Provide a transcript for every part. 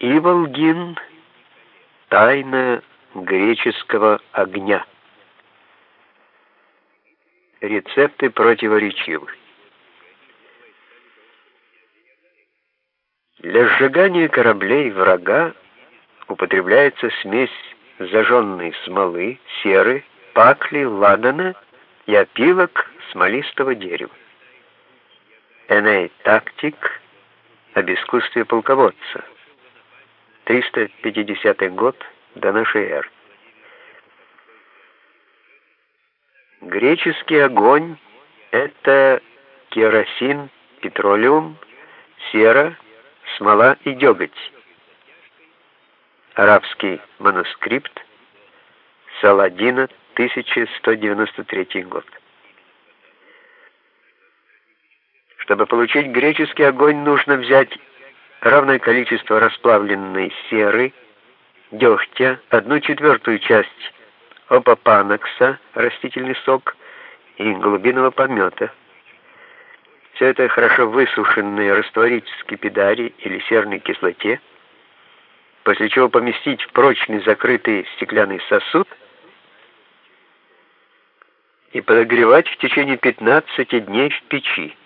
Иволгин Тайна греческого огня. Рецепты противоречивы. Для сжигания кораблей врага употребляется смесь зажженной смолы, серы, пакли, ладана и опилок смолистого дерева. Эней Тактик об искусстве полководца. 350 год до нашей эры. Греческий огонь — это керосин, петролиум, сера, смола и деготь. Арабский манускрипт Саладина, 1193 год. Чтобы получить греческий огонь, нужно взять равное количество расплавленной серы, дегтя, одну четвертую часть опапанокса, растительный сок, и голубиного помета. Все это хорошо высушенное растворить в скипидаре или серной кислоте, после чего поместить в прочный закрытый стеклянный сосуд и подогревать в течение 15 дней в печи.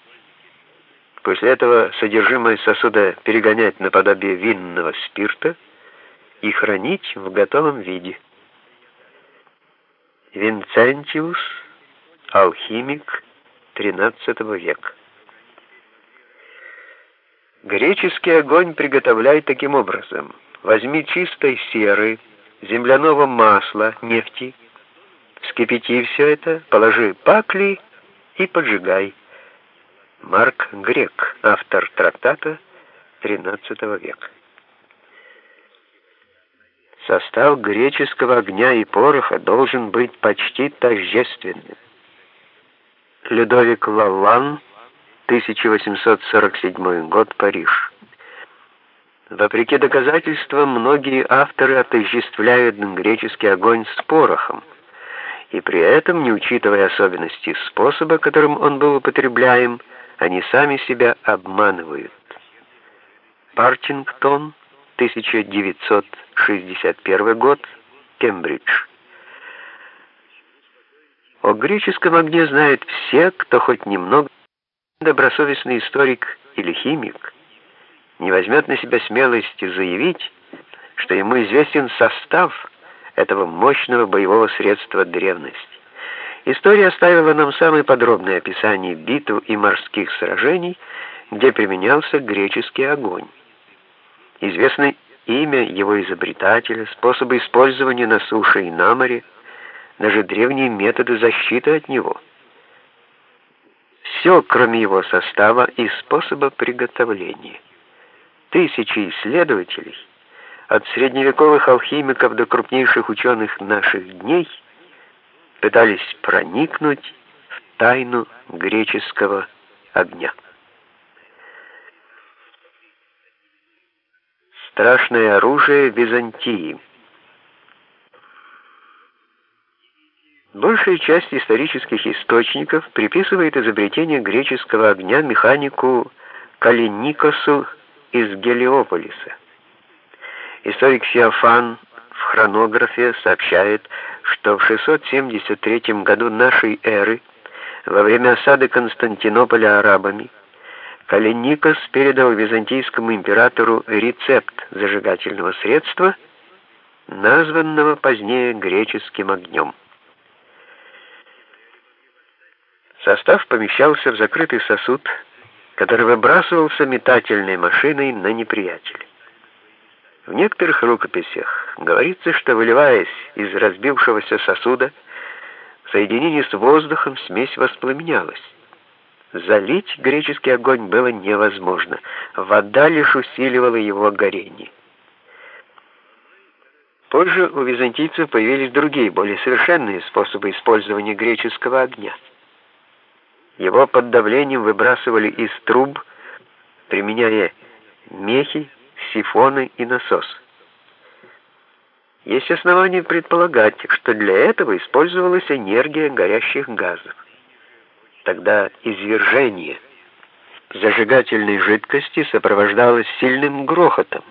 После этого содержимое сосуда перегонять наподобие винного спирта и хранить в готовом виде. Винцентиус, алхимик XIII века. Греческий огонь приготовляй таким образом. Возьми чистой серы, земляного масла, нефти, вскипяти все это, положи пакли и поджигай. Марк Грек, автор трактата XIII века. Состав греческого огня и пороха должен быть почти тождественным. Людовик Лалан, 1847 год, Париж. Вопреки доказательствам, многие авторы отождествляют греческий огонь с порохом, и при этом, не учитывая особенности способа, которым он был употребляем, они сами себя обманывают. Партингтон, 1961 год, Кембридж. О греческом огне знают все, кто хоть немного добросовестный историк или химик, не возьмет на себя смелости заявить, что ему известен состав этого мощного боевого средства древности. История оставила нам самое подробное описание битв и морских сражений, где применялся греческий огонь. Известно имя его изобретателя, способы использования на суше и на море, даже древние методы защиты от него. Все, кроме его состава и способа приготовления. Тысячи исследователей, от средневековых алхимиков до крупнейших ученых наших дней – пытались проникнуть в тайну греческого огня. Страшное оружие Византии. Большая часть исторических источников приписывает изобретение греческого огня механику Калиникосу из Гелиополиса. Историк Феофан в хронографе сообщает, что в 673 году нашей эры, во время осады Константинополя арабами, Калиникос передал византийскому императору рецепт зажигательного средства, названного позднее греческим огнем. Состав помещался в закрытый сосуд, который выбрасывался метательной машиной на неприятеля. В некоторых рукописях говорится, что выливаясь из разбившегося сосуда, в соединении с воздухом смесь воспламенялась. Залить греческий огонь было невозможно, вода лишь усиливала его горение. Позже у византийцев появились другие, более совершенные способы использования греческого огня. Его под давлением выбрасывали из труб, применяя мехи, сифоны и насос. Есть основания предполагать, что для этого использовалась энергия горящих газов. Тогда извержение зажигательной жидкости сопровождалось сильным грохотом.